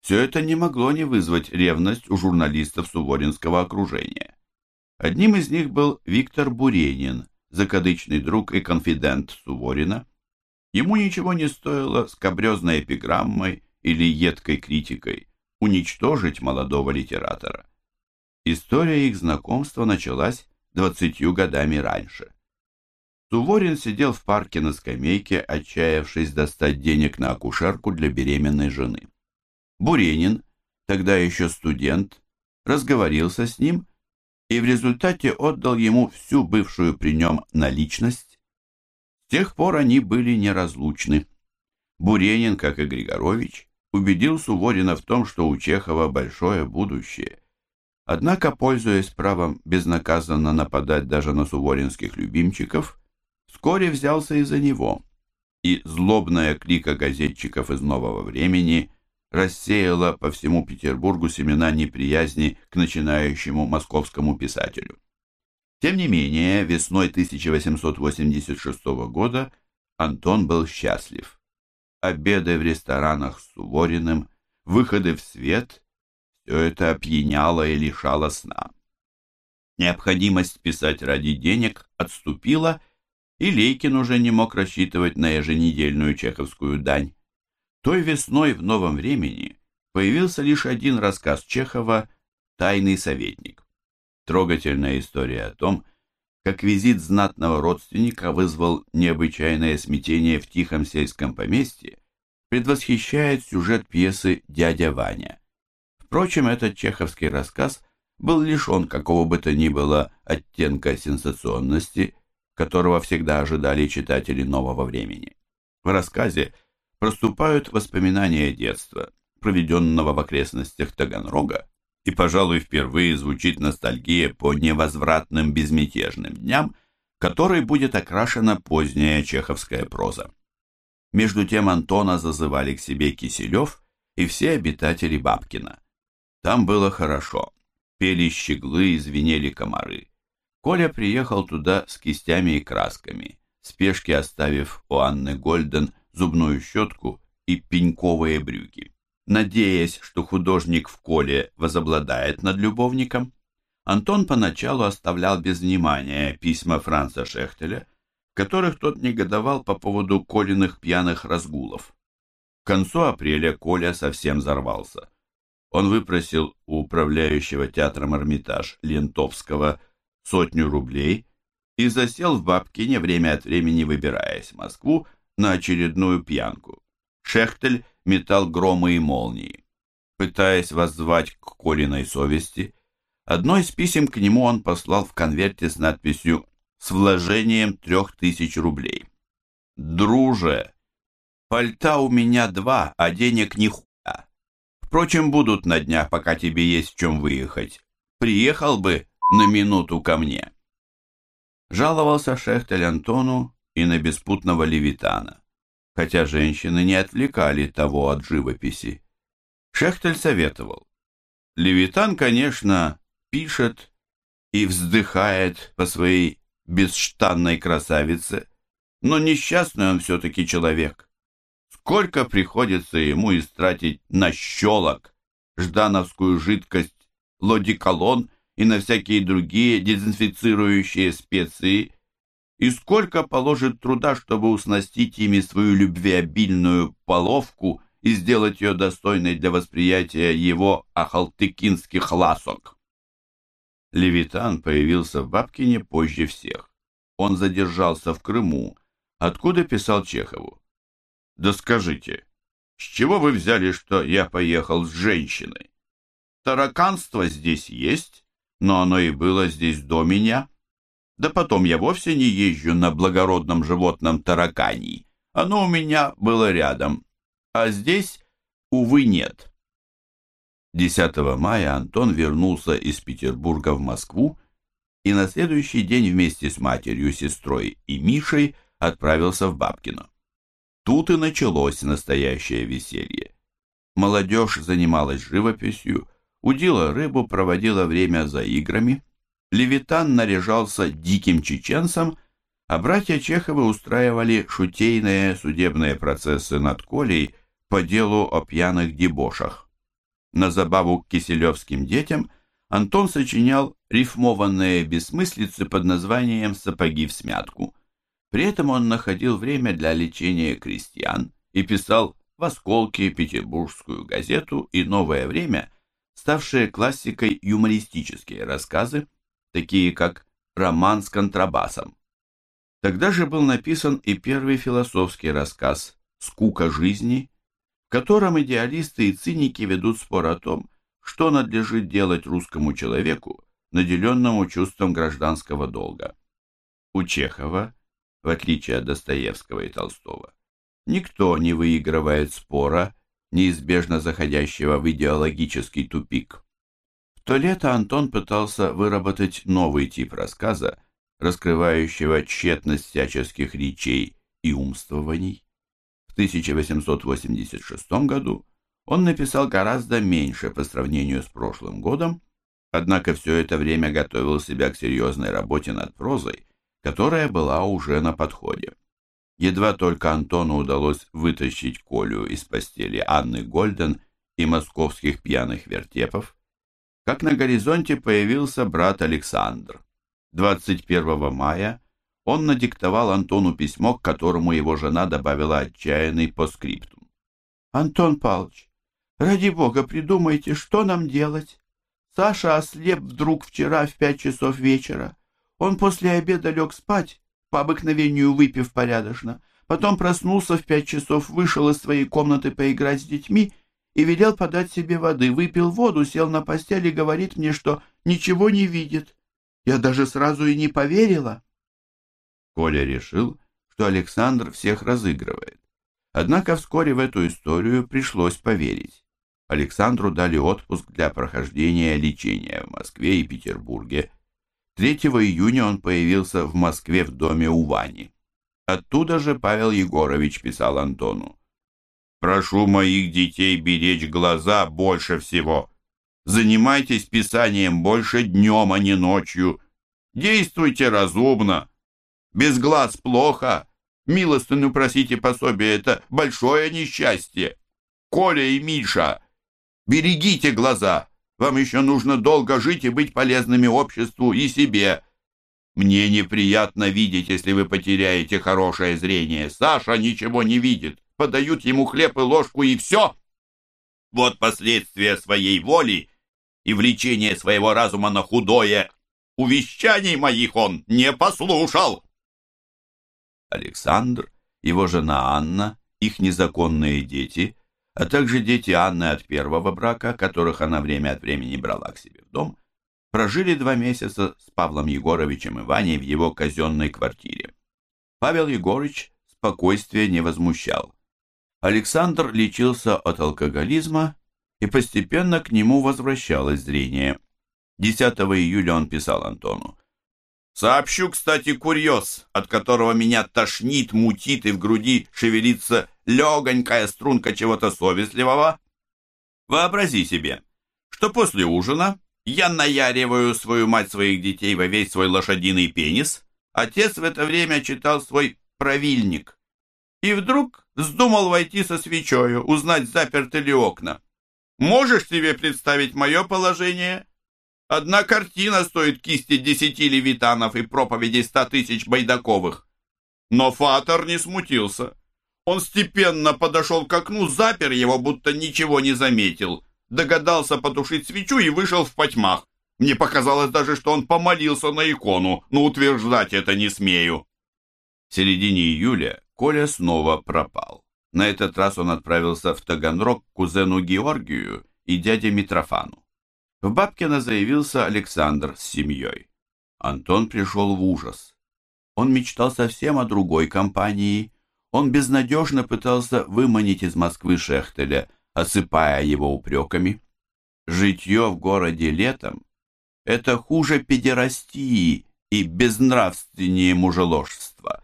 Все это не могло не вызвать ревность у журналистов Суворинского окружения. Одним из них был Виктор Буренин, закадычный друг и конфидент Суворина. Ему ничего не стоило скобрезной эпиграммой или едкой критикой уничтожить молодого литератора. История их знакомства началась двадцатью годами раньше. Суворин сидел в парке на скамейке, отчаявшись достать денег на акушерку для беременной жены. Буренин, тогда еще студент, разговорился с ним и в результате отдал ему всю бывшую при нем наличность. С тех пор они были неразлучны. Буренин, как и Григорович, убедил Суворина в том, что у Чехова большое будущее. Однако, пользуясь правом безнаказанно нападать даже на суворинских любимчиков, вскоре взялся и за него, и злобная клика газетчиков из «Нового времени» рассеяла по всему Петербургу семена неприязни к начинающему московскому писателю. Тем не менее, весной 1886 года Антон был счастлив. Обеды в ресторанах с Сувориным, выходы в свет – все это опьяняло и лишало сна. Необходимость писать ради денег отступила, и Лейкин уже не мог рассчитывать на еженедельную чеховскую дань. Той весной в новом времени появился лишь один рассказ Чехова «Тайный советник». Трогательная история о том, как визит знатного родственника вызвал необычайное смятение в тихом сельском поместье, предвосхищает сюжет пьесы «Дядя Ваня». Впрочем, этот чеховский рассказ был лишен какого бы то ни было оттенка сенсационности, которого всегда ожидали читатели нового времени. В рассказе – проступают воспоминания детства, проведенного в окрестностях Таганрога, и, пожалуй, впервые звучит ностальгия по невозвратным безмятежным дням, которой будет окрашена поздняя чеховская проза. Между тем Антона зазывали к себе Киселев и все обитатели Бабкина. Там было хорошо. Пели щеглы и звенели комары. Коля приехал туда с кистями и красками, спешки оставив у Анны Гольден зубную щетку и пеньковые брюки. Надеясь, что художник в коле возобладает над любовником, Антон поначалу оставлял без внимания письма Франца Шехтеля, в которых тот негодовал по поводу Колиных пьяных разгулов. К концу апреля Коля совсем взорвался. Он выпросил у управляющего театром Эрмитаж Лентовского сотню рублей и засел в Бабкине, время от времени выбираясь в Москву, на очередную пьянку. Шехтель метал громы и молнии. Пытаясь воззвать к Колиной совести, одно из писем к нему он послал в конверте с надписью «С вложением трех тысяч рублей». «Друже, пальта у меня два, а денег ни хуя. Впрочем, будут на днях, пока тебе есть в чем выехать. Приехал бы на минуту ко мне». Жаловался Шехтель Антону и на беспутного левитана, хотя женщины не отвлекали того от живописи. Шехтель советовал. Левитан, конечно, пишет и вздыхает по своей бесштанной красавице, но несчастный он все-таки человек. Сколько приходится ему истратить на щелок, ждановскую жидкость, лодиколон и на всякие другие дезинфицирующие специи, и сколько положит труда, чтобы уснастить ими свою любвеобильную половку и сделать ее достойной для восприятия его ахалтыкинских ласок. Левитан появился в Бабкине позже всех. Он задержался в Крыму, откуда писал Чехову. «Да скажите, с чего вы взяли, что я поехал с женщиной? Тараканство здесь есть, но оно и было здесь до меня». Да потом я вовсе не езжу на благородном животном таракании. Оно у меня было рядом. А здесь, увы, нет. 10 мая Антон вернулся из Петербурга в Москву и на следующий день вместе с матерью, сестрой и Мишей отправился в Бабкино. Тут и началось настоящее веселье. Молодежь занималась живописью, удила рыбу, проводила время за играми – Левитан наряжался диким чеченцем, а братья Чеховы устраивали шутейные судебные процессы над Колей по делу о пьяных дебошах. На забаву к киселевским детям Антон сочинял рифмованные бессмыслицы под названием «Сапоги в смятку». При этом он находил время для лечения крестьян и писал в «Осколке», «Петербургскую газету» и «Новое время», ставшие классикой юмористические рассказы, такие как «Роман с контрабасом». Тогда же был написан и первый философский рассказ «Скука жизни», в котором идеалисты и циники ведут спор о том, что надлежит делать русскому человеку, наделенному чувством гражданского долга. У Чехова, в отличие от Достоевского и Толстого, никто не выигрывает спора, неизбежно заходящего в идеологический тупик. То лето Антон пытался выработать новый тип рассказа, раскрывающего тщетность всяческих речей и умствований. В 1886 году он написал гораздо меньше по сравнению с прошлым годом, однако все это время готовил себя к серьезной работе над прозой, которая была уже на подходе. Едва только Антону удалось вытащить Колю из постели Анны Гольден и московских пьяных вертепов, как на горизонте появился брат Александр. 21 мая он надиктовал Антону письмо, к которому его жена добавила отчаянный постскриптум. «Антон Павлович, Ради бога, придумайте, что нам делать. Саша ослеп вдруг вчера в пять часов вечера. Он после обеда лег спать, по обыкновению выпив порядочно. Потом проснулся в пять часов, вышел из своей комнаты поиграть с детьми и велел подать себе воды. Выпил воду, сел на постель и говорит мне, что ничего не видит. Я даже сразу и не поверила. Коля решил, что Александр всех разыгрывает. Однако вскоре в эту историю пришлось поверить. Александру дали отпуск для прохождения лечения в Москве и Петербурге. 3 июня он появился в Москве в доме у Вани. Оттуда же Павел Егорович писал Антону. «Прошу моих детей беречь глаза больше всего. Занимайтесь писанием больше днем, а не ночью. Действуйте разумно. Без глаз плохо. Милостыню просите пособие — это большое несчастье. Коля и Миша Берегите глаза. Вам еще нужно долго жить и быть полезными обществу и себе. Мне неприятно видеть, если вы потеряете хорошее зрение. Саша ничего не видит. Подают ему хлеб и ложку, и все. Вот последствия своей воли и влечения своего разума на худое. Увещаний моих он не послушал. Александр, его жена Анна, их незаконные дети а также дети Анны от первого брака, которых она время от времени брала к себе в дом, прожили два месяца с Павлом Егоровичем и Ваней в его казенной квартире. Павел Егорович спокойствие не возмущал. Александр лечился от алкоголизма, и постепенно к нему возвращалось зрение. 10 июля он писал Антону. «Сообщу, кстати, курьез, от которого меня тошнит, мутит и в груди шевелится легонькая струнка чего-то совестливого. Вообрази себе, что после ужина я наяриваю свою мать своих детей во весь свой лошадиный пенис, отец в это время читал свой правильник. И вдруг вздумал войти со свечою, узнать, заперты ли окна. Можешь себе представить мое положение? Одна картина стоит кисти десяти левитанов и проповеди ста тысяч байдаковых. Но Фатор не смутился. Он степенно подошел к окну, запер его, будто ничего не заметил, догадался потушить свечу и вышел в потьмах. Мне показалось даже, что он помолился на икону, но утверждать это не смею. В середине июля Коля снова пропал. На этот раз он отправился в Таганрог к кузену Георгию и дяде Митрофану. В Бабкино заявился Александр с семьей. Антон пришел в ужас. Он мечтал совсем о другой компании, он безнадежно пытался выманить из Москвы Шехтеля, осыпая его упреками. Житье в городе летом — это хуже педерастии и безнравственнее мужеложства.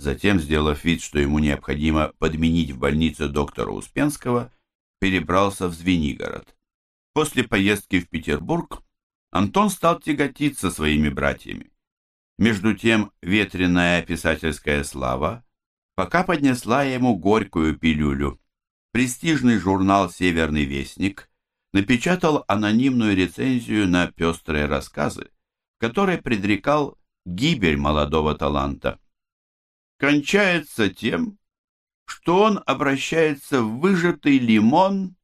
Затем, сделав вид, что ему необходимо подменить в больнице доктора Успенского, перебрался в Звенигород. После поездки в Петербург Антон стал тяготиться своими братьями. Между тем ветреная писательская слава пока поднесла ему горькую пилюлю. Престижный журнал «Северный вестник» напечатал анонимную рецензию на пестрые рассказы, в предрекал гибель молодого таланта. Кончается тем, что он обращается в выжатый лимон,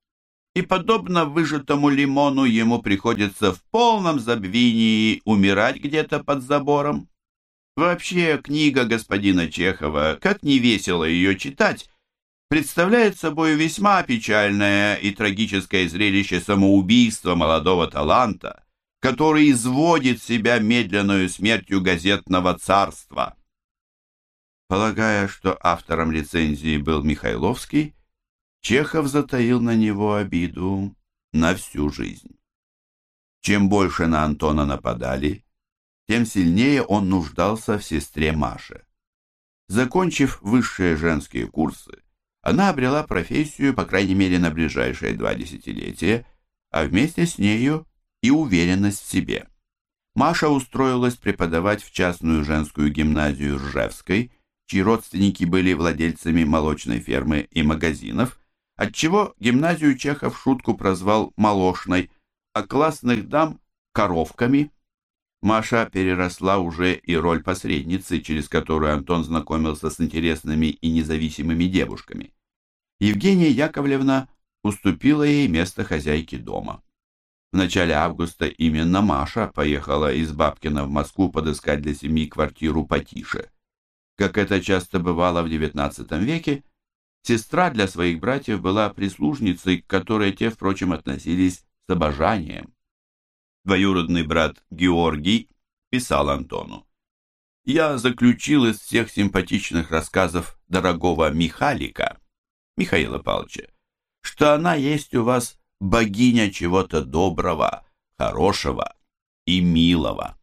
и, подобно выжатому лимону, ему приходится в полном забвении умирать где-то под забором. Вообще, книга господина Чехова, как не весело ее читать, представляет собой весьма печальное и трагическое зрелище самоубийства молодого таланта, который изводит себя медленную смертью газетного царства. Полагая, что автором рецензии был Михайловский, Чехов затаил на него обиду на всю жизнь. Чем больше на Антона нападали, тем сильнее он нуждался в сестре Маше. Закончив высшие женские курсы, она обрела профессию, по крайней мере, на ближайшие два десятилетия, а вместе с нею и уверенность в себе. Маша устроилась преподавать в частную женскую гимназию Ржевской, чьи родственники были владельцами молочной фермы и магазинов, отчего гимназию Чехов шутку прозвал «молошной», а классных дам – «коровками». Маша переросла уже и роль посредницы, через которую Антон знакомился с интересными и независимыми девушками. Евгения Яковлевна уступила ей место хозяйки дома. В начале августа именно Маша поехала из Бабкина в Москву подыскать для семьи квартиру потише. Как это часто бывало в XIX веке, сестра для своих братьев была прислужницей, к которой те, впрочем, относились с обожанием. Двоюродный брат Георгий писал Антону. «Я заключил из всех симпатичных рассказов дорогого Михалика, Михаила Павловича, что она есть у вас богиня чего-то доброго, хорошего и милого.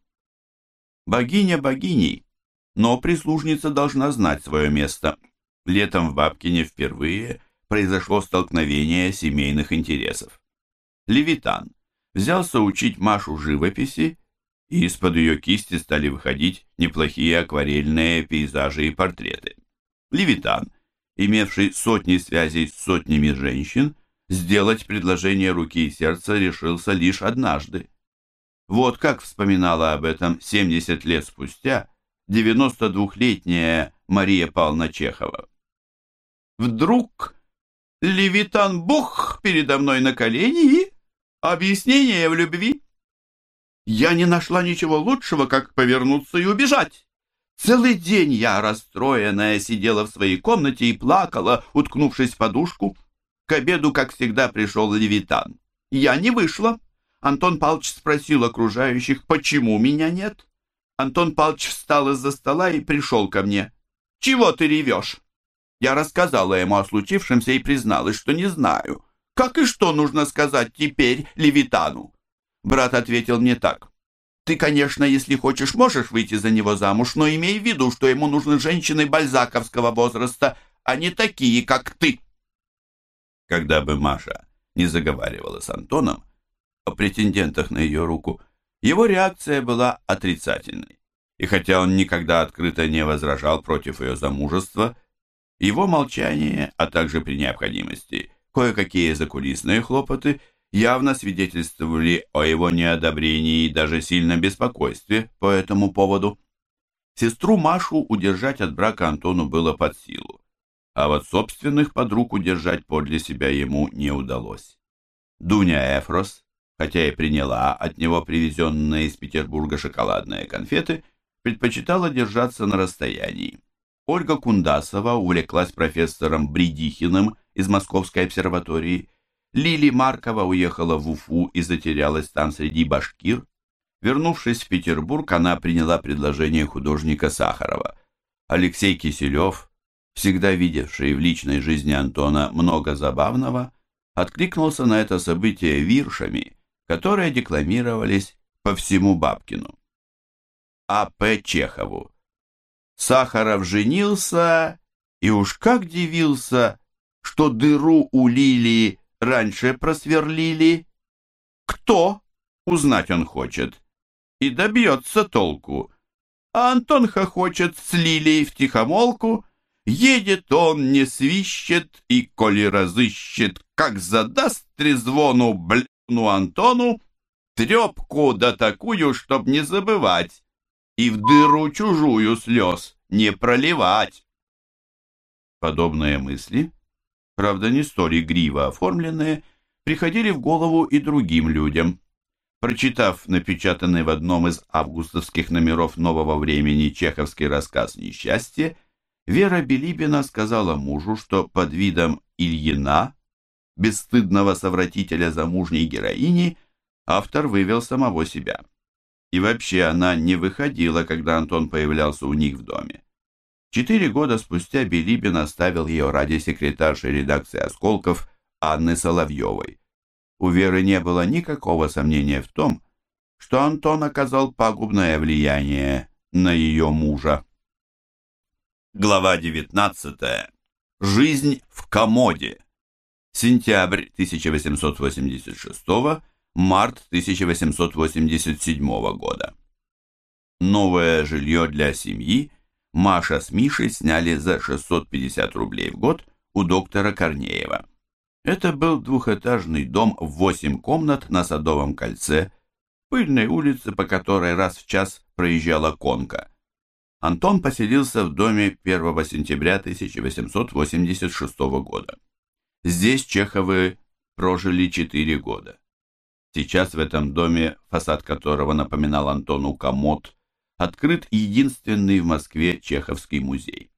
Богиня богиней, но прислужница должна знать свое место. Летом в Бабкине впервые произошло столкновение семейных интересов. Левитан взялся учить Машу живописи, и из-под ее кисти стали выходить неплохие акварельные пейзажи и портреты. Левитан, имевший сотни связей с сотнями женщин, сделать предложение руки и сердца решился лишь однажды. Вот как вспоминала об этом 70 лет спустя 92-летняя Мария Павловна Чехова. Вдруг Левитан Бух передо мной на колени и объяснение в любви. Я не нашла ничего лучшего, как повернуться и убежать. Целый день я, расстроенная, сидела в своей комнате и плакала, уткнувшись в подушку. К обеду, как всегда, пришел Левитан. Я не вышла. Антон Павлович спросил окружающих, почему меня нет. Антон Павлович встал из-за стола и пришел ко мне. «Чего ты ревешь?» Я рассказала ему о случившемся и призналась, что не знаю. Как и что нужно сказать теперь Левитану? Брат ответил мне так. Ты, конечно, если хочешь, можешь выйти за него замуж, но имей в виду, что ему нужны женщины бальзаковского возраста, а не такие, как ты. Когда бы Маша не заговаривала с Антоном о претендентах на ее руку, его реакция была отрицательной. И хотя он никогда открыто не возражал против ее замужества, его молчание, а также при необходимости кое-какие закулисные хлопоты явно свидетельствовали о его неодобрении и даже сильном беспокойстве по этому поводу. Сестру Машу удержать от брака Антону было под силу а вот собственных подруг удержать подле себя ему не удалось. Дуня Эфрос, хотя и приняла от него привезенные из Петербурга шоколадные конфеты, предпочитала держаться на расстоянии. Ольга Кундасова увлеклась профессором Бредихиным из Московской обсерватории, Лили Маркова уехала в Уфу и затерялась там среди башкир. Вернувшись в Петербург, она приняла предложение художника Сахарова. Алексей Киселев – всегда видевший в личной жизни Антона много забавного, откликнулся на это событие виршами, которые декламировались по всему Бабкину. А. П. Чехову. Сахаров женился, и уж как дивился, что дыру у лилии раньше просверлили. Кто? Узнать он хочет. И добьется толку. А Антон хохочет с лилией в тихомолку, Едет он, не свищет, и коли разыщет, как задаст трезвону, бля, ляпну Антону трепку да такую, чтоб не забывать, и в дыру чужую слез не проливать. Подобные мысли, правда не столь игриво оформленные, приходили в голову и другим людям. Прочитав напечатанный в одном из августовских номеров «Нового времени» чеховский рассказ «Несчастье», Вера Белибина сказала мужу, что под видом Ильина, бесстыдного совратителя замужней героини, автор вывел самого себя. И вообще она не выходила, когда Антон появлялся у них в доме. Четыре года спустя Билибин оставил ее ради секретарши редакции «Осколков» Анны Соловьевой. У Веры не было никакого сомнения в том, что Антон оказал пагубное влияние на ее мужа. Глава 19. Жизнь в комоде. Сентябрь 1886 март 1887 года. Новое жилье для семьи Маша с Мишей сняли за 650 рублей в год у доктора Корнеева. Это был двухэтажный дом в 8 комнат на Садовом кольце, пыльной улице, по которой раз в час проезжала конка. Антон поселился в доме 1 сентября 1886 года. Здесь Чеховы прожили 4 года. Сейчас в этом доме, фасад которого напоминал Антону комод, открыт единственный в Москве Чеховский музей.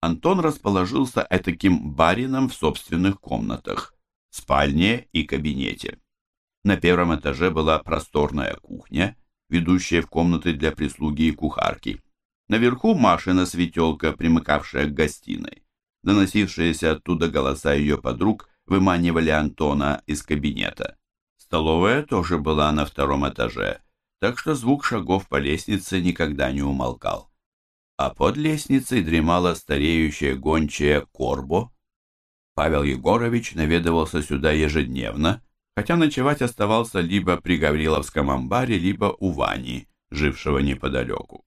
Антон расположился этаким барином в собственных комнатах, спальне и кабинете. На первом этаже была просторная кухня, ведущая в комнаты для прислуги и кухарки. Наверху Машина светелка, примыкавшая к гостиной. Доносившиеся оттуда голоса ее подруг выманивали Антона из кабинета. Столовая тоже была на втором этаже, так что звук шагов по лестнице никогда не умолкал. А под лестницей дремала стареющая гончая Корбо. Павел Егорович наведывался сюда ежедневно, хотя ночевать оставался либо при Гавриловском амбаре, либо у Вани, жившего неподалеку.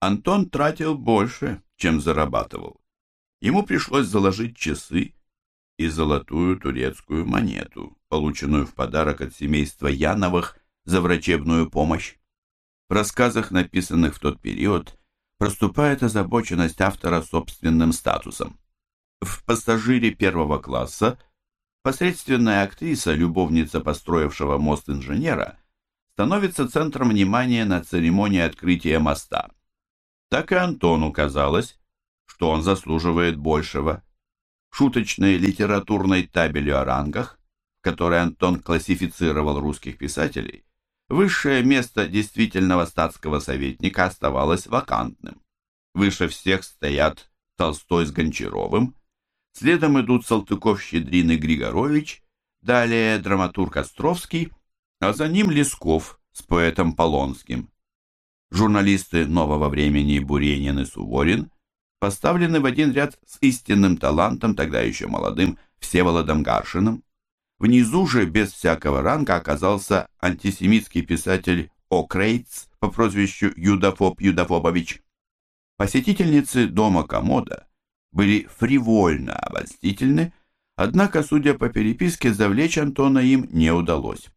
Антон тратил больше, чем зарабатывал. Ему пришлось заложить часы и золотую турецкую монету, полученную в подарок от семейства Яновых за врачебную помощь. В рассказах, написанных в тот период, проступает озабоченность автора собственным статусом. В «Пассажире первого класса» посредственная актриса, любовница построившего мост инженера, становится центром внимания на церемонии открытия моста. Так и Антону казалось, что он заслуживает большего. Шуточной литературной табелью о рангах которой Антон классифицировал русских писателей, высшее место действительного статского советника оставалось вакантным. Выше всех стоят Толстой с Гончаровым, следом идут Салтыков-Щедрин и Григорович, далее драматург Островский, а за ним Лесков с поэтом Полонским. Журналисты «Нового времени» Буренин и Суворин поставлены в один ряд с истинным талантом, тогда еще молодым, Всеволодом Гаршиным. Внизу же, без всякого ранга, оказался антисемитский писатель О'Крейтс по прозвищу Юдафоб Юдафобович. Посетительницы дома комода были фривольно обольстительны, однако, судя по переписке, завлечь Антона им не удалось.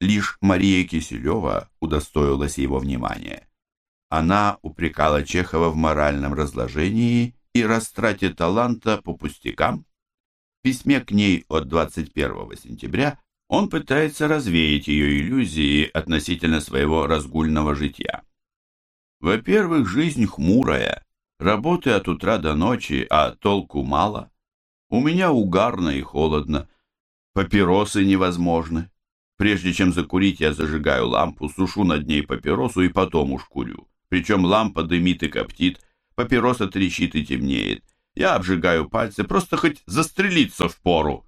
Лишь Мария Киселева удостоилась его внимания. Она упрекала Чехова в моральном разложении и растрате таланта по пустякам, письме к ней от 21 сентября он пытается развеять ее иллюзии относительно своего разгульного жития. Во-первых, жизнь хмурая, работы от утра до ночи, а толку мало. У меня угарно и холодно, папиросы невозможны. Прежде чем закурить, я зажигаю лампу, сушу над ней папиросу и потом уж курю. Причем лампа дымит и коптит, папироса трещит и темнеет. Я обжигаю пальцы, просто хоть застрелиться в пору.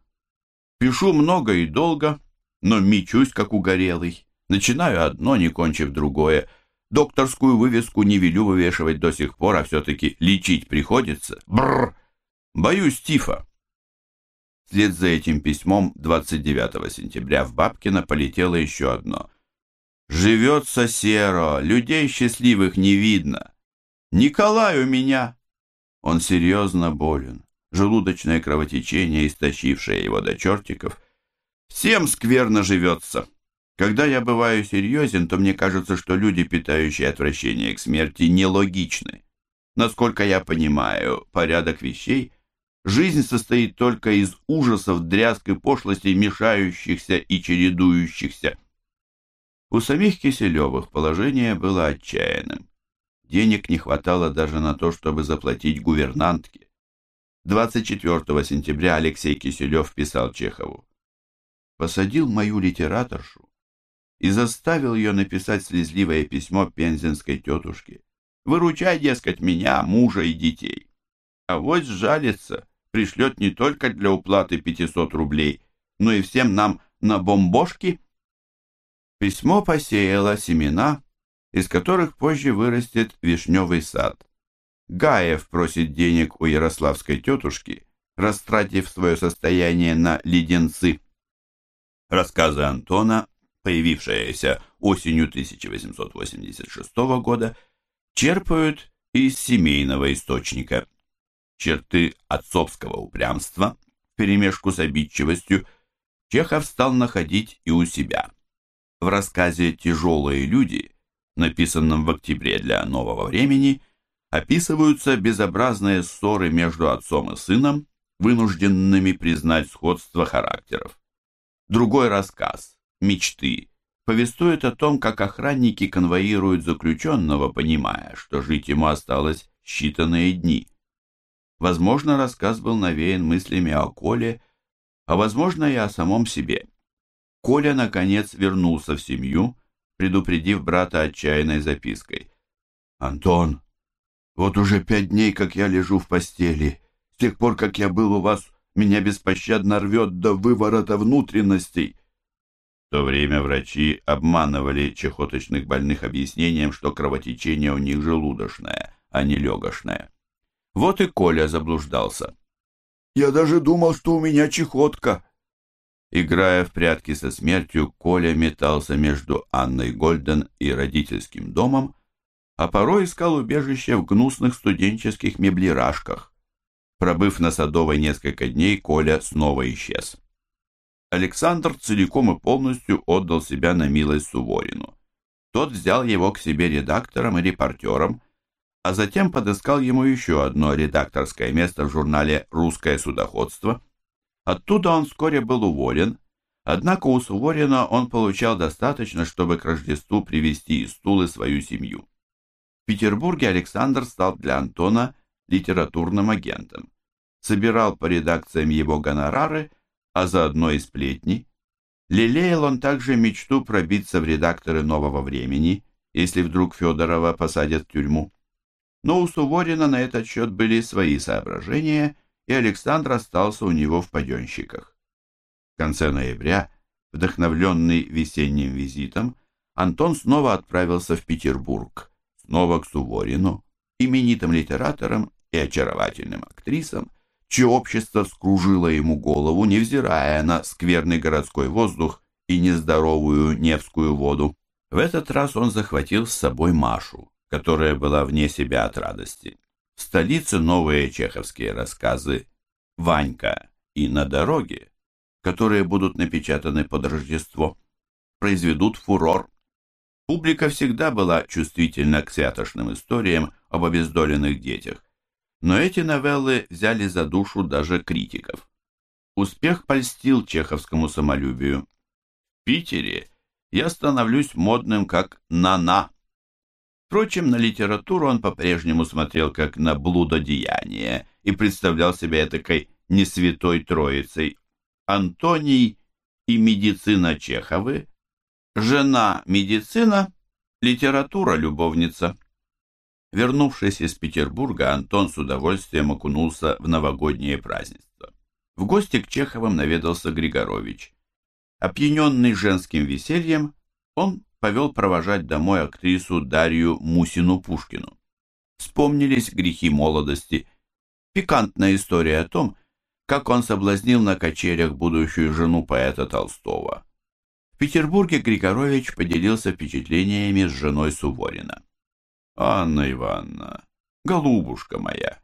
Пишу много и долго, но мечусь, как угорелый. Начинаю одно, не кончив другое. Докторскую вывеску не велю вывешивать до сих пор, а все-таки лечить приходится. Бррр! Боюсь тифа. Вслед за этим письмом 29 сентября в Бабкино полетело еще одно. «Живется серо, людей счастливых не видно. Николай у меня он серьезно болен. Желудочное кровотечение, истощившее его до чертиков. Все Всем скверно живется. Когда я бываю серьезен, то мне кажется, что люди, питающие отвращение к смерти, нелогичны. Насколько я понимаю порядок вещей, жизнь состоит только из ужасов, дрязг и пошлостей, мешающихся и чередующихся. У самих Киселевых положение было отчаянным. Денег не хватало даже на то, чтобы заплатить гувернантке. 24 сентября Алексей Киселев писал Чехову. «Посадил мою литераторшу и заставил ее написать слезливое письмо пензенской тетушке. Выручай, дескать, меня, мужа и детей. А вот сжалится, пришлет не только для уплаты 500 рублей, но и всем нам на бомбошки». Письмо посеяло семена, из которых позже вырастет вишневый сад. Гаев просит денег у ярославской тетушки, растратив свое состояние на леденцы. Рассказы Антона, появившиеся осенью 1886 года, черпают из семейного источника. Черты отцовского упрямства, вперемешку с обидчивостью, Чехов стал находить и у себя. В рассказе «Тяжелые люди», написанном в октябре для нового времени, описываются безобразные ссоры между отцом и сыном, вынужденными признать сходство характеров. Другой рассказ «Мечты» повествует о том, как охранники конвоируют заключенного, понимая, что жить ему осталось считанные дни. Возможно, рассказ был навеян мыслями о Коле, а возможно и о самом себе. Коля, наконец, вернулся в семью, предупредив брата отчаянной запиской. «Антон, вот уже пять дней, как я лежу в постели. С тех пор, как я был у вас, меня беспощадно рвет до выворота внутренностей». В то время врачи обманывали чехоточных больных объяснением, что кровотечение у них желудочное, а не легочное. Вот и Коля заблуждался. «Я даже думал, что у меня чехотка», Играя в прятки со смертью, Коля метался между Анной Гольден и родительским домом, а порой искал убежище в гнусных студенческих меблирашках. Пробыв на Садовой несколько дней, Коля снова исчез. Александр целиком и полностью отдал себя на милость Суворину. Тот взял его к себе редактором и репортером, а затем подыскал ему еще одно редакторское место в журнале «Русское судоходство», Оттуда он вскоре был уволен, однако у Суворина он получал достаточно, чтобы к Рождеству привезти из Тулы свою семью. В Петербурге Александр стал для Антона литературным агентом. Собирал по редакциям его гонорары, а заодно и сплетни. Лелеял он также мечту пробиться в редакторы «Нового времени», если вдруг Федорова посадят в тюрьму. Но у Суворина на этот счет были свои соображения – и Александр остался у него в паденщиках. В конце ноября, вдохновленный весенним визитом, Антон снова отправился в Петербург, снова к Суворину, именитым литераторам и очаровательным актрисам, чье общество скружило ему голову, невзирая на скверный городской воздух и нездоровую Невскую воду. В этот раз он захватил с собой Машу, которая была вне себя от радости. В столице новые чеховские рассказы «Ванька» и «На дороге», которые будут напечатаны под Рождество, произведут фурор. Публика всегда была чувствительна к святошным историям об обездоленных детях, но эти новеллы взяли за душу даже критиков. Успех польстил чеховскому самолюбию. В Питере я становлюсь модным как «на-на», Впрочем, на литературу он по-прежнему смотрел как на блудодеяние и представлял себя этакой несвятой троицей. Антоний и медицина Чеховы, жена медицина, литература любовница. Вернувшись из Петербурга, Антон с удовольствием окунулся в новогоднее празднество. В гости к Чеховым наведался Григорович. Опьяненный женским весельем, он повел провожать домой актрису Дарью Мусину-Пушкину. Вспомнились грехи молодости. Пикантная история о том, как он соблазнил на качелях будущую жену поэта Толстого. В Петербурге Григорович поделился впечатлениями с женой Суворина. «Анна Ивановна, голубушка моя,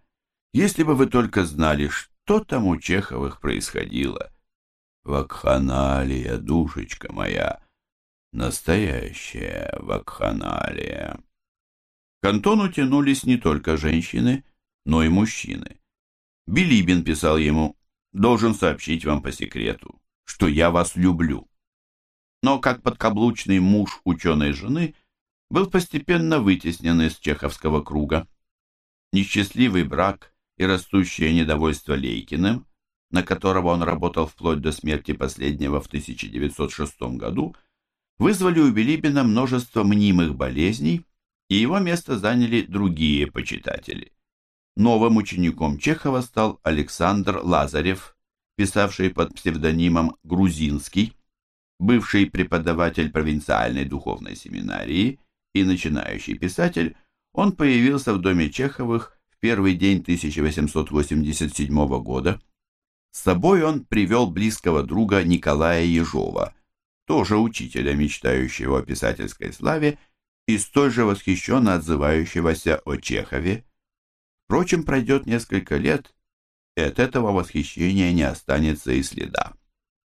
если бы вы только знали, что там у Чеховых происходило. Вакханалия, душечка моя, настоящая вакханалия. К Антону тянулись не только женщины, но и мужчины. Билибин писал ему, «Должен сообщить вам по секрету, что я вас люблю». Но как подкаблучный муж ученой жены был постепенно вытеснен из чеховского круга. Несчастливый брак и растущее недовольство Лейкиным, на которого он работал вплоть до смерти последнего в 1906 году, вызвали у Билибина множество мнимых болезней, и его место заняли другие почитатели. Новым учеником Чехова стал Александр Лазарев, писавший под псевдонимом Грузинский, бывший преподаватель провинциальной духовной семинарии и начинающий писатель, он появился в доме Чеховых в первый день 1887 года. С собой он привел близкого друга Николая Ежова, тоже учителя, мечтающего о писательской славе и столь же восхищенно отзывающегося о Чехове. Впрочем, пройдет несколько лет, и от этого восхищения не останется и следа.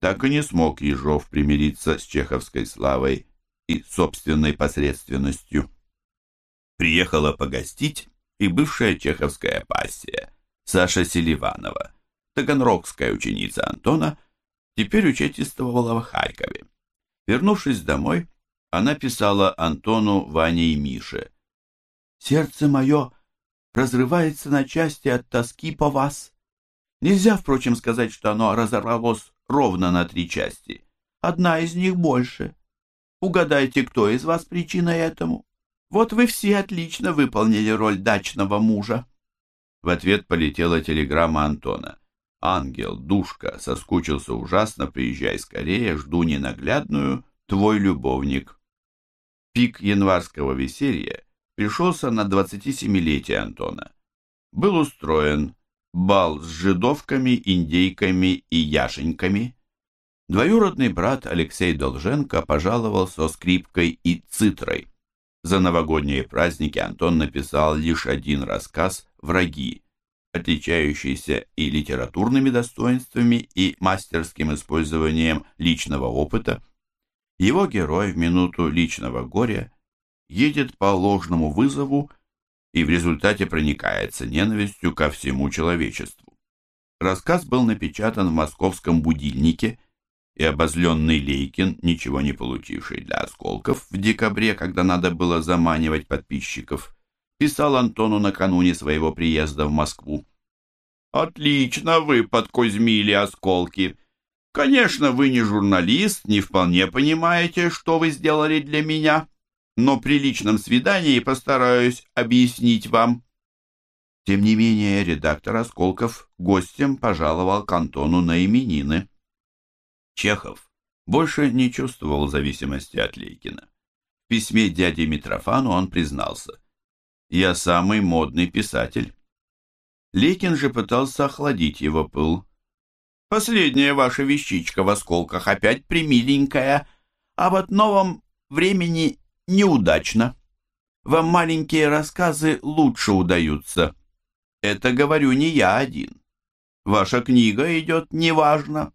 Так и не смог Ежов примириться с чеховской славой и собственной посредственностью. Приехала погостить и бывшая чеховская пассия Саша Селиванова, таганрогская ученица Антона, теперь учительствовала в Харькове. Вернувшись домой, она писала Антону, Ване и Мише. «Сердце мое разрывается на части от тоски по вас. Нельзя, впрочем, сказать, что оно разорвалось ровно на три части. Одна из них больше. Угадайте, кто из вас причина этому? Вот вы все отлично выполнили роль дачного мужа. В ответ полетела телеграмма Антона. «Ангел, душка, соскучился ужасно, приезжай скорее, жду ненаглядную, твой любовник». Пик январского веселья пришелся на 27-летие Антона. Был устроен бал с жидовками, индейками и яшеньками. Двоюродный брат Алексей Долженко пожаловал со скрипкой и цитрой. За новогодние праздники Антон написал лишь один рассказ «Враги», отличающийся и литературными достоинствами, и мастерским использованием личного опыта. Его герой в минуту личного горя едет по ложному вызову и в результате проникается ненавистью ко всему человечеству. Рассказ был напечатан в московском будильнике, и обозленный Лейкин, ничего не получивший для осколков, в декабре, когда надо было заманивать подписчиков, писал Антону накануне своего приезда в Москву. «Отлично вы подкузмили осколки. Конечно, вы не журналист, не вполне понимаете, что вы сделали для меня» но при личном свидании постараюсь объяснить вам». Тем не менее, редактор Осколков гостем пожаловал к Антону на именины. Чехов больше не чувствовал зависимости от Лейкина. В письме дяде Митрофану он признался. «Я самый модный писатель». Лейкин же пытался охладить его пыл. «Последняя ваша вещичка в осколках опять примиленькая, а вот новом времени неудачно. Вам маленькие рассказы лучше удаются. Это говорю не я один. Ваша книга идет неважно.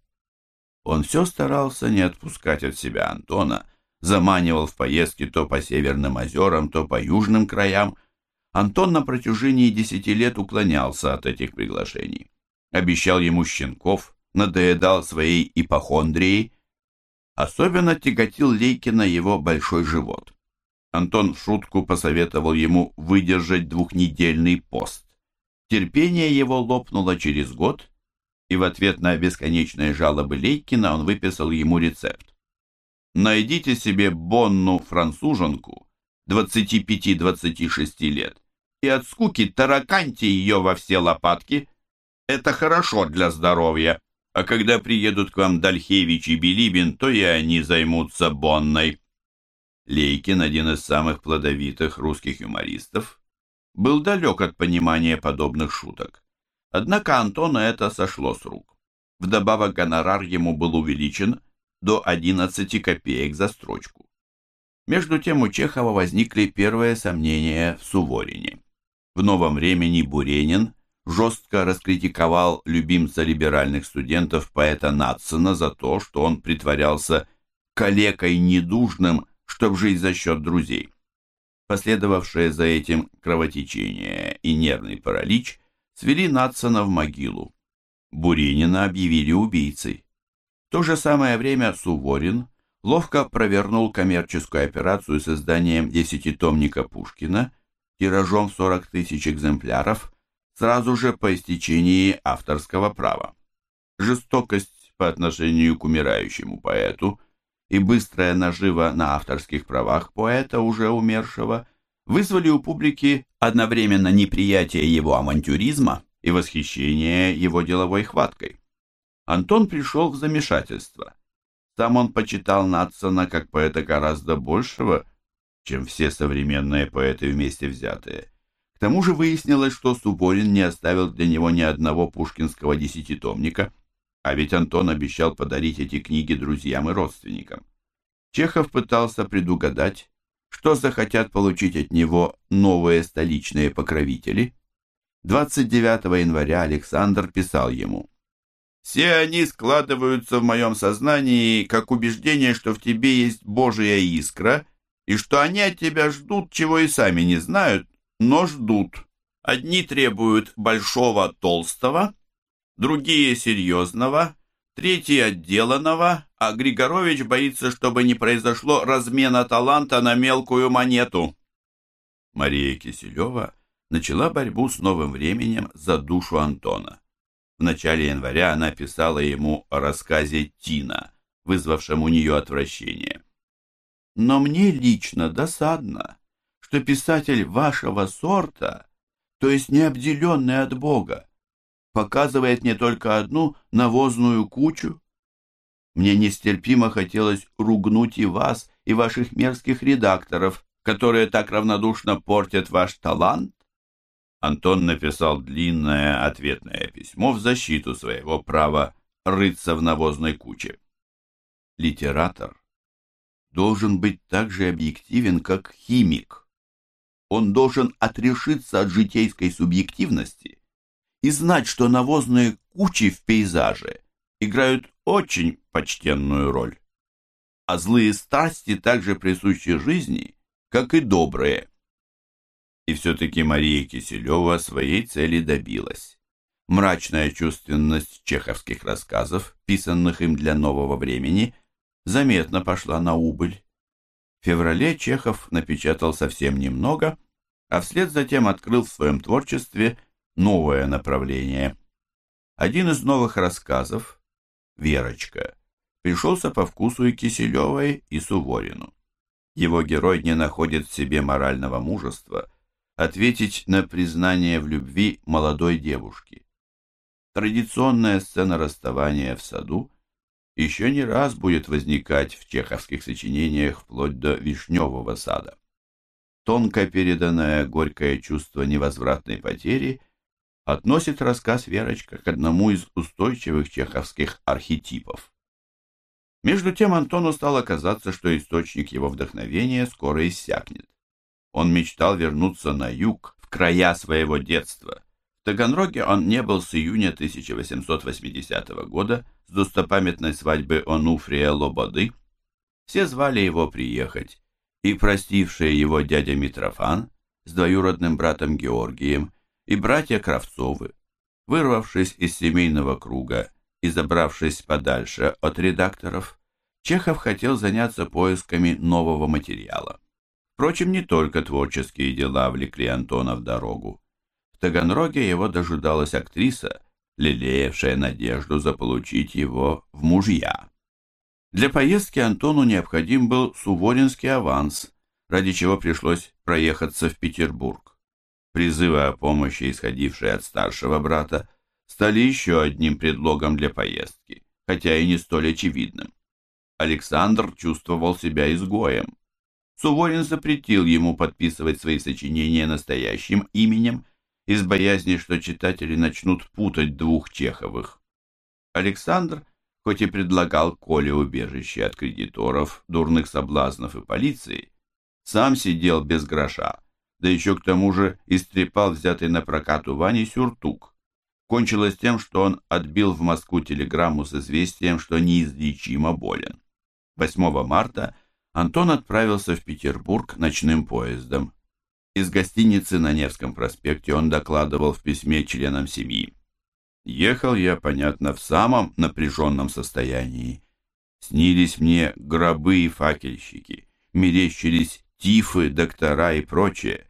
Он все старался не отпускать от себя Антона, заманивал в поездки то по северным озерам, то по южным краям. Антон на протяжении десяти лет уклонялся от этих приглашений. Обещал ему щенков, надоедал своей ипохондрией. Особенно тяготил Лейкина его большой живот. Антон в шутку посоветовал ему выдержать двухнедельный пост. Терпение его лопнуло через год, и в ответ на бесконечные жалобы Лейкина он выписал ему рецепт. Найдите себе Бонну-француженку 25-26 лет и от скуки тараканьте ее во все лопатки. Это хорошо для здоровья. А когда приедут к вам Дальхевич и Билибин, то и они займутся Бонной. Лейкин, один из самых плодовитых русских юмористов, был далек от понимания подобных шуток. Однако Антону это сошло с рук. Вдобавок гонорар ему был увеличен до 11 копеек за строчку. Между тем у Чехова возникли первые сомнения в Суворине. В новом времени Буренин жестко раскритиковал любимца либеральных студентов поэта Натсона за то, что он притворялся калекой недужным, чтоб жить за счет друзей. Последовавшее за этим кровотечение и нервный паралич свели Натсона в могилу. Буринина объявили убийцей. В то же самое время Суворин ловко провернул коммерческую операцию с изданием десятитомника Пушкина тиражом в 40 тысяч экземпляров сразу же по истечении авторского права. Жестокость по отношению к умирающему поэту и быстрая нажива на авторских правах поэта, уже умершего, вызвали у публики одновременно неприятие его авантюризма и восхищение его деловой хваткой. Антон пришел в замешательство. Сам он почитал Натсона как поэта гораздо большего, чем все современные поэты вместе взятые. К тому же выяснилось, что Суборин не оставил для него ни одного пушкинского десятитомника, а ведь Антон обещал подарить эти книги друзьям и родственникам. Чехов пытался предугадать, что захотят получить от него новые столичные покровители. 29 января Александр писал ему «Все они складываются в моем сознании как убеждение, что в тебе есть Божья искра, и что они от тебя ждут, чего и сами не знают, но ждут. Одни требуют большого толстого, другие серьезного, третий отделанного, а Григорович боится, чтобы не произошло размена таланта на мелкую монету. Мария Киселева начала борьбу с новым временем за душу Антона. В начале января она писала ему о рассказе Тина, вызвавшем у нее отвращение. Но мне лично досадно, что писатель вашего сорта, то есть не обделенный от Бога, показывает мне только одну навозную кучу. Мне нестерпимо хотелось ругнуть и вас, и ваших мерзких редакторов, которые так равнодушно портят ваш талант. Антон написал длинное ответное письмо в защиту своего права рыться в навозной куче. Литератор должен быть так же объективен, как химик. Он должен отрешиться от житейской субъективности и знать, что навозные кучи в пейзаже играют очень почтенную роль. А злые страсти также присущи жизни, как и добрые. И все-таки Мария Киселева своей цели добилась. Мрачная чувственность чеховских рассказов, писанных им для нового времени, заметно пошла на убыль. В феврале Чехов напечатал совсем немного, а вслед затем открыл в своем творчестве новое направление. Один из новых рассказов, «Верочка», пришелся по вкусу и Киселевой, и Суворину. Его герой не находит в себе морального мужества ответить на признание в любви молодой девушки. Традиционная сцена расставания в саду еще не раз будет возникать в чеховских сочинениях вплоть до «Вишневого сада». Тонко переданное горькое чувство невозвратной потери относит рассказ Верочка к одному из устойчивых чеховских архетипов. Между тем Антону стало казаться, что источник его вдохновения скоро иссякнет. Он мечтал вернуться на юг, в края своего детства. В Таганроге он не был с июня 1880 года, с достопамятной свадьбы Онуфрия Лободы. Все звали его приехать, и простившие его дядя Митрофан с двоюродным братом Георгием и братья Кравцовы, вырвавшись из семейного круга и забравшись подальше от редакторов, Чехов хотел заняться поисками нового материала. Впрочем, не только творческие дела влекли Антона в дорогу. Таганроге его дожидалась актриса, лелеявшая надежду заполучить его в мужья. Для поездки Антону необходим был суворинский аванс, ради чего пришлось проехаться в Петербург. Призывы о помощи, исходившие от старшего брата, стали еще одним предлогом для поездки, хотя и не столь очевидным. Александр чувствовал себя изгоем. Суворин запретил ему подписывать свои сочинения настоящим именем из боязни, что читатели начнут путать двух Чеховых. Александр, хоть и предлагал Коле убежище от кредиторов, дурных соблазнов и полиции, сам сидел без гроша, да еще к тому же истрепал взятый на прокат у Вани сюртук, кончилось тем, что он отбил в Москву телеграмму с известием, что неизлечимо болен. 8 марта Антон отправился в Петербург ночным поездом. Из гостиницы на Невском проспекте он докладывал в письме членам семьи. «Ехал я, понятно, в самом напряженном состоянии. Снились мне гробы и факельщики, мерещились тифы, доктора и прочее.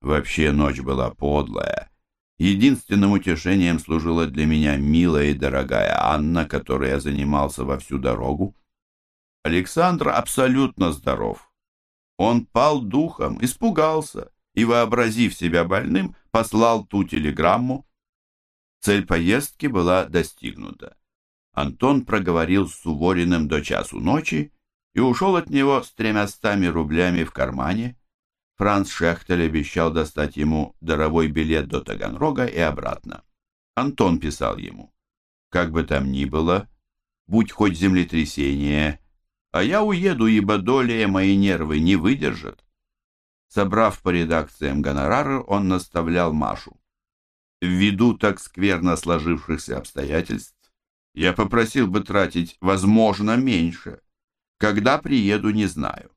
Вообще ночь была подлая. Единственным утешением служила для меня милая и дорогая Анна, которой я занимался во всю дорогу. Александр абсолютно здоров. Он пал духом, испугался и, вообразив себя больным, послал ту телеграмму. Цель поездки была достигнута. Антон проговорил с Сувориным до часу ночи и ушел от него с тремястами рублями в кармане. Франц Шехтель обещал достать ему даровой билет до Таганрога и обратно. Антон писал ему, «Как бы там ни было, будь хоть землетрясение, а я уеду, ибо долее мои нервы не выдержат». Собрав по редакциям гонорары, он наставлял Машу. Ввиду так скверно сложившихся обстоятельств, я попросил бы тратить, возможно, меньше. Когда приеду, не знаю.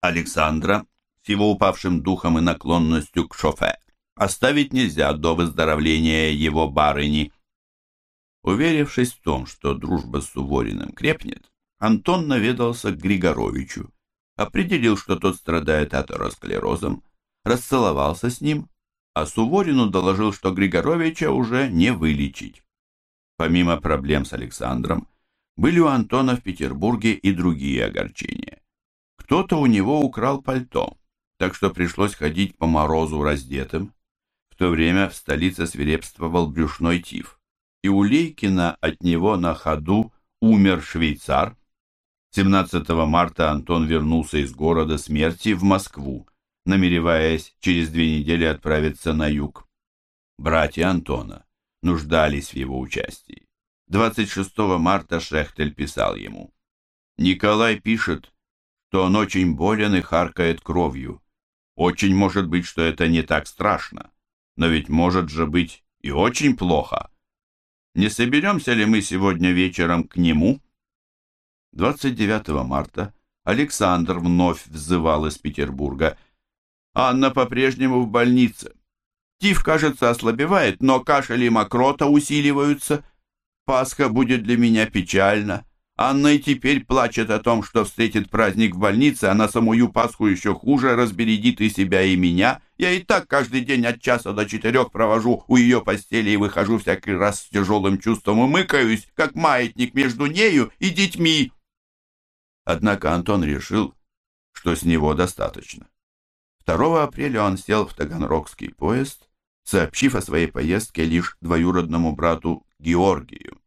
Александра с его упавшим духом и наклонностью к шофе оставить нельзя до выздоровления его барыни. Уверившись в том, что дружба с Сувориным крепнет, Антон наведался к Григоровичу, определил, что тот страдает атеросклерозом, расцеловался с ним, а Суворину доложил, что Григоровича уже не вылечить. Помимо проблем с Александром, были у Антона в Петербурге и другие огорчения. Кто-то у него украл пальто, так что пришлось ходить по морозу раздетым. В то время в столице свирепствовал брюшной тиф, и у Лейкина от него на ходу умер швейцар. 17 марта Антон вернулся из города смерти в Москву, намереваясь через две недели отправиться на юг. Братья Антона нуждались в его участии. 26 марта Шехтель писал ему. «Николай пишет, что он очень болен и харкает кровью. Очень может быть, что это не так страшно, но ведь может же быть и очень плохо. Не соберемся ли мы сегодня вечером к нему?» 29 марта Александр вновь взывал из Петербурга. «Анна по-прежнему в больнице. Тиф, кажется, ослабевает, но кашель и мокрота усиливаются. Пасха будет для меня печальна. Анна и теперь плачет о том, что встретит праздник в больнице, а на самую Пасху еще хуже, разбередит и себя, и меня. Я и так каждый день от часа до четырех провожу у ее постели и выхожу всякий раз с тяжелым чувством и мыкаюсь, как маятник между нею и детьми. Однако Антон решил, что с него достаточно. 2 апреля он сел в Таганрогский поезд, сообщив о своей поездке лишь двоюродному брату Георгию.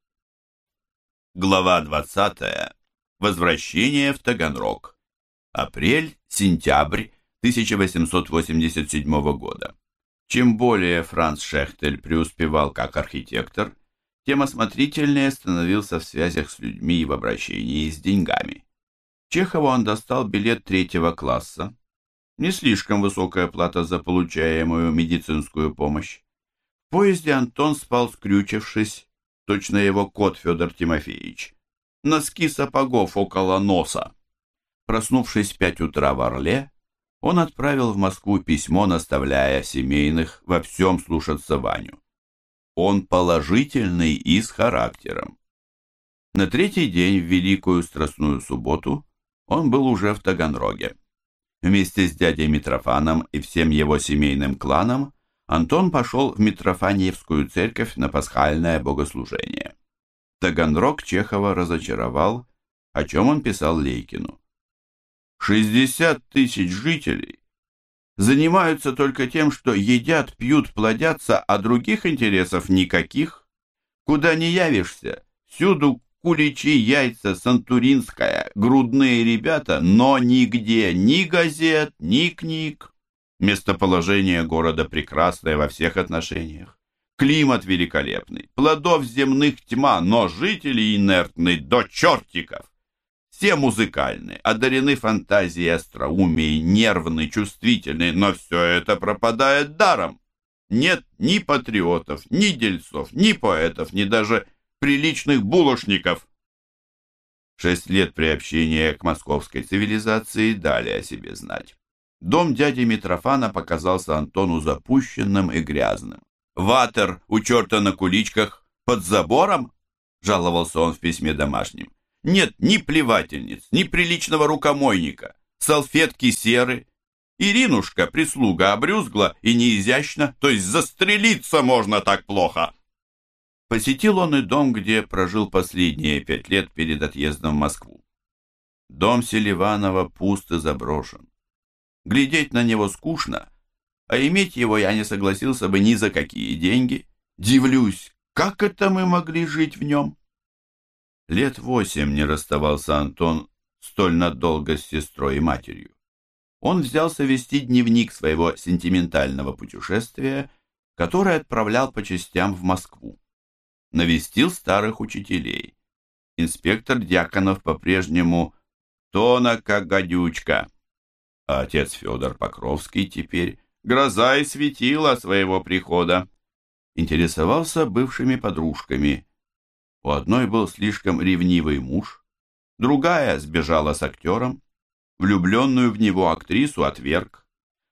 Глава 20. Возвращение в Таганрог. Апрель-сентябрь 1887 года. Чем более Франц Шехтель преуспевал как архитектор, тем осмотрительнее становился в связях с людьми и в обращении с деньгами. Чехову он достал билет третьего класса, не слишком высокая плата за получаемую медицинскую помощь. В поезде Антон спал скрючившись, точно его кот Федор Тимофеевич. Носки сапогов около носа. Проснувшись в пять утра в Орле, он отправил в Москву письмо, наставляя семейных во всем слушаться Ваню. Он положительный и с характером. На третий день в Великую Страстную Субботу он был уже в Таганроге. Вместе с дядей Митрофаном и всем его семейным кланом Антон пошел в Митрофаньевскую церковь на пасхальное богослужение. Таганрог Чехова разочаровал, о чем он писал Лейкину. «Шестьдесят тысяч жителей занимаются только тем, что едят, пьют, плодятся, а других интересов никаких. Куда не явишься, всюду куличи, яйца, сантуринская, грудные ребята, но нигде ни газет, ни книг. Местоположение города прекрасное во всех отношениях. Климат великолепный, плодов земных тьма, но жители инертны до чертиков. Все музыкальны, одарены фантазией, остроумием, нервны, чувствительны, но все это пропадает даром. нет ни патриотов, ни дельцов, ни поэтов, ни даже приличных булочников. Шесть лет приобщения к московской цивилизации дали о себе знать. Дом дяди Митрофана показался Антону запущенным и грязным. «Ватер у черта на куличках под забором?» – жаловался он в письме домашнем. «Нет ни плевательниц, ни приличного рукомойника, салфетки серы. Иринушка, прислуга, обрюзгла и неизящно, то есть застрелиться можно так плохо». Посетил он и дом, где прожил последние пять лет перед отъездом в Москву. Дом Селиванова пуст и заброшен. Глядеть на него скучно, а иметь его я не согласился бы ни за какие деньги. Дивлюсь, как это мы могли жить в нем? Лет восемь не расставался Антон столь надолго с сестрой и матерью. Он взялся вести дневник своего сентиментального путешествия, который отправлял по частям в Москву. Навестил старых учителей. Инспектор Дьяконов по-прежнему тона как гадючка а отец Федор Покровский теперь гроза и светила своего прихода. Интересовался бывшими подружками. У одной был слишком ревнивый муж, другая сбежала с актером, влюбленную в него актрису отверг.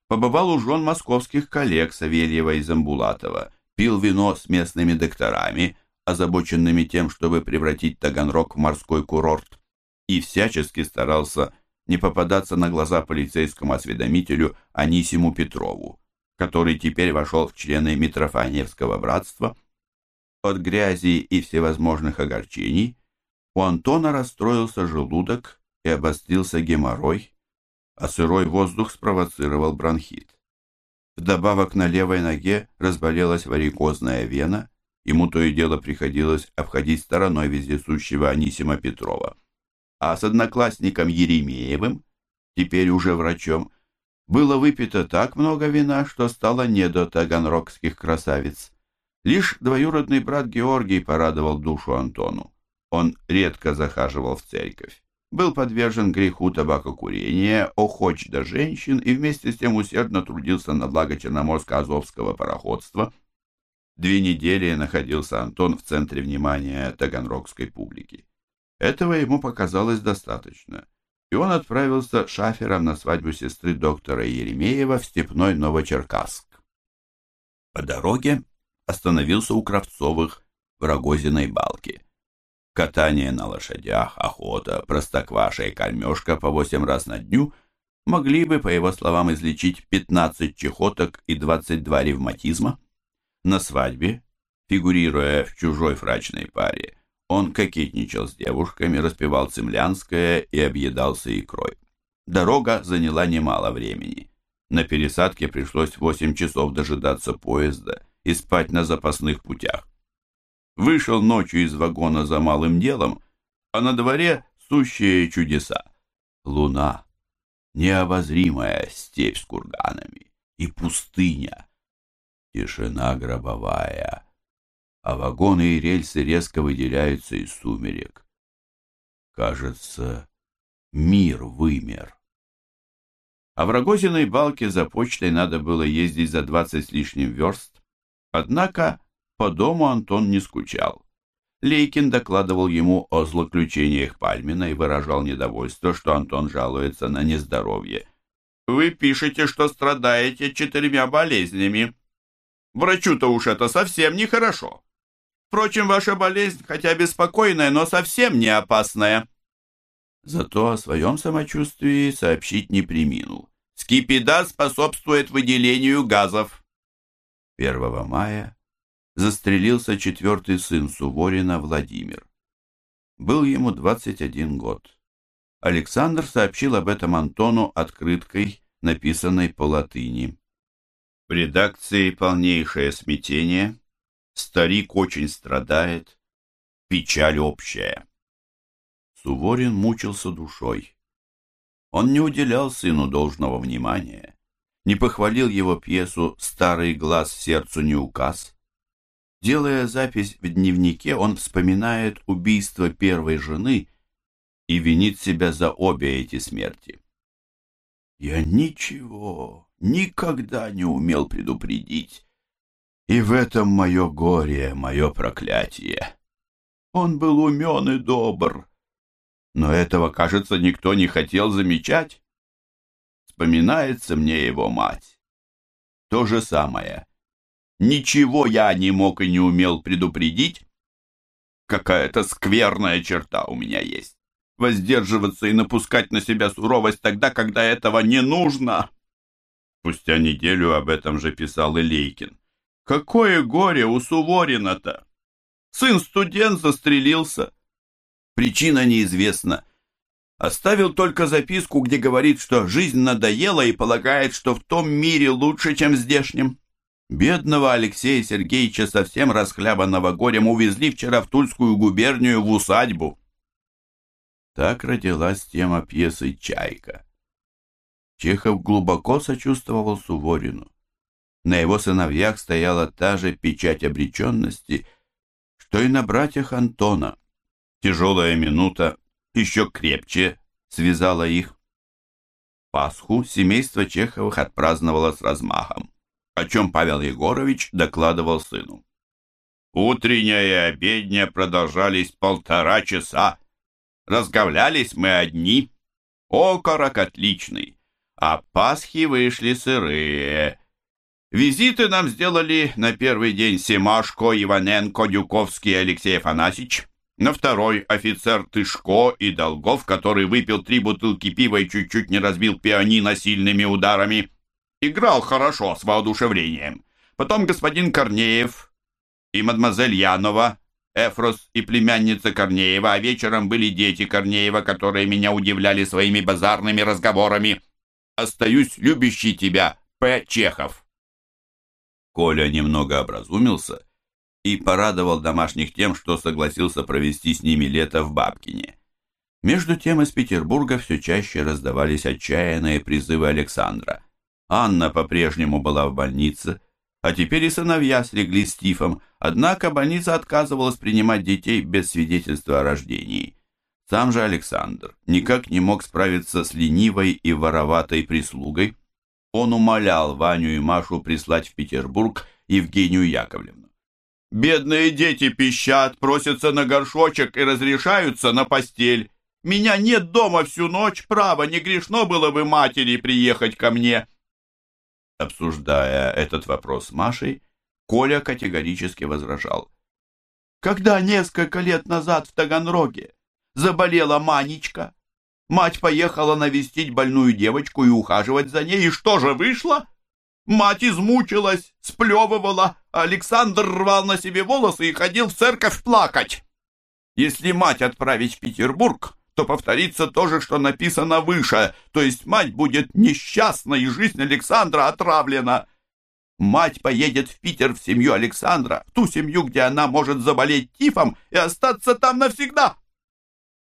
Побывал у жен московских коллег Савельева и Замбулатова, пил вино с местными докторами, озабоченными тем, чтобы превратить Таганрог в морской курорт, и всячески старался не попадаться на глаза полицейскому осведомителю Анисиму Петрову, который теперь вошел в члены Митрофаневского братства. От грязи и всевозможных огорчений у Антона расстроился желудок и обострился геморрой, а сырой воздух спровоцировал бронхит. Вдобавок на левой ноге разболелась варикозная вена, ему то и дело приходилось обходить стороной вездесущего Анисима Петрова а с одноклассником Еремеевым, теперь уже врачом, было выпито так много вина, что стало не до таганрогских красавиц. Лишь двоюродный брат Георгий порадовал душу Антону. Он редко захаживал в церковь, был подвержен греху табакокурения, охоч до женщин и вместе с тем усердно трудился на благо Черноморско-Азовского пароходства. Две недели находился Антон в центре внимания таганрогской публики. Этого ему показалось достаточно, и он отправился шафером на свадьбу сестры доктора Еремеева в степной Новочеркасск. По дороге остановился у Кравцовых в Рогозиной балке. Катание на лошадях, охота, простокваша и кормежка по восемь раз на дню могли бы, по его словам, излечить 15 чехоток и 22 ревматизма. На свадьбе, фигурируя в чужой фрачной паре, он кокетничал с девушками, распевал цемлянское и объедался икрой. Дорога заняла немало времени. На пересадке пришлось восемь часов дожидаться поезда и спать на запасных путях. Вышел ночью из вагона за малым делом, а на дворе сущие чудеса. Луна, необозримая степь с курганами и пустыня, тишина гробовая — а вагоны и рельсы резко выделяются из сумерек. Кажется, мир вымер. А в Рогозиной балке за почтой надо было ездить за двадцать с лишним верст. Однако по дому Антон не скучал. Лейкин докладывал ему о злоключениях Пальмина и выражал недовольство, что Антон жалуется на нездоровье. «Вы пишете, что страдаете четырьмя болезнями. Врачу-то уж это совсем нехорошо. Впрочем, ваша болезнь, хотя беспокойная, но совсем не опасная. Зато о своем самочувствии сообщить не приминул. Скипида способствует выделению газов. 1 мая застрелился четвертый сын Суворина Владимир. Был ему 21 год. Александр сообщил об этом Антону открыткой, написанной по латыни. В редакции полнейшее смятение, Старик очень страдает, печаль общая. Суворин мучился душой. Он не уделял сыну должного внимания, не похвалил его пьесу «Старый глаз сердцу не указ». Делая запись в дневнике, он вспоминает убийство первой жены и винит себя за обе эти смерти. «Я ничего, никогда не умел предупредить, И в этом мое горе, мое проклятие. Он был умен и добр, но этого, кажется, никто не хотел замечать. Вспоминается мне его мать. То же самое. Ничего я не мог и не умел предупредить. Какая-то скверная черта у меня есть. Воздерживаться и напускать на себя суровость тогда, когда этого не нужно. Спустя неделю об этом же писал и Лейкин. Какое горе у Суворина-то! Сын-студент застрелился. Причина неизвестна. Оставил только записку, где говорит, что жизнь надоела и полагает, что в том мире лучше, чем в здешнем. Бедного Алексея Сергеевича, совсем расхлябанного горем, увезли вчера в Тульскую губернию в усадьбу. Так родилась тема пьесы «Чайка». Чехов глубоко сочувствовал Суворину. На его сыновьях стояла та же печать обреченности, что и на братьях Антона. Тяжелая минута еще крепче связала их. Пасху семейство Чеховых отпраздновало с размахом, о чем Павел Егорович докладывал сыну. Утренняя и обедня продолжались полтора часа. Разговлялись мы одни. Окорок отличный, а Пасхи вышли сырые. Визиты нам сделали на первый день Семашко, Иваненко, Дюковский и Алексей Афанасьевич. На второй офицер Тышко и Долгов, который выпил три бутылки пива и чуть-чуть не разбил пианино сильными ударами. Играл хорошо, с воодушевлением. Потом господин Корнеев и мадемуазель Янова, Эфрос и племянница Корнеева, а вечером были дети Корнеева, которые меня удивляли своими базарными разговорами. «Остаюсь любящий тебя, П. Чехов». Коля немного образумился и порадовал домашних тем, что согласился провести с ними лето в Бабкине. Между тем из Петербурга все чаще раздавались отчаянные призывы Александра. Анна по-прежнему была в больнице, а теперь и сыновья слегли с тифом, однако больница отказывалась принимать детей без свидетельства о рождении. Сам же Александр никак не мог справиться с ленивой и вороватой прислугой, он умолял Ваню и Машу прислать в Петербург Евгению Яковлевну. «Бедные дети пищат, просятся на горшочек и разрешаются на постель. Меня нет дома всю ночь, право, не грешно было бы матери приехать ко мне». Обсуждая этот вопрос с Машей, Коля категорически возражал. «Когда несколько лет назад в Таганроге заболела Манечка, Мать поехала навестить больную девочку и ухаживать за ней. И что же вышло? Мать измучилась, сплевывала, Александр рвал на себе волосы и ходил в церковь плакать. Если мать отправить в Петербург, то повторится то же, что написано выше, то есть мать будет несчастна, и жизнь Александра отравлена. Мать поедет в Питер в семью Александра, в ту семью, где она может заболеть тифом и остаться там навсегда.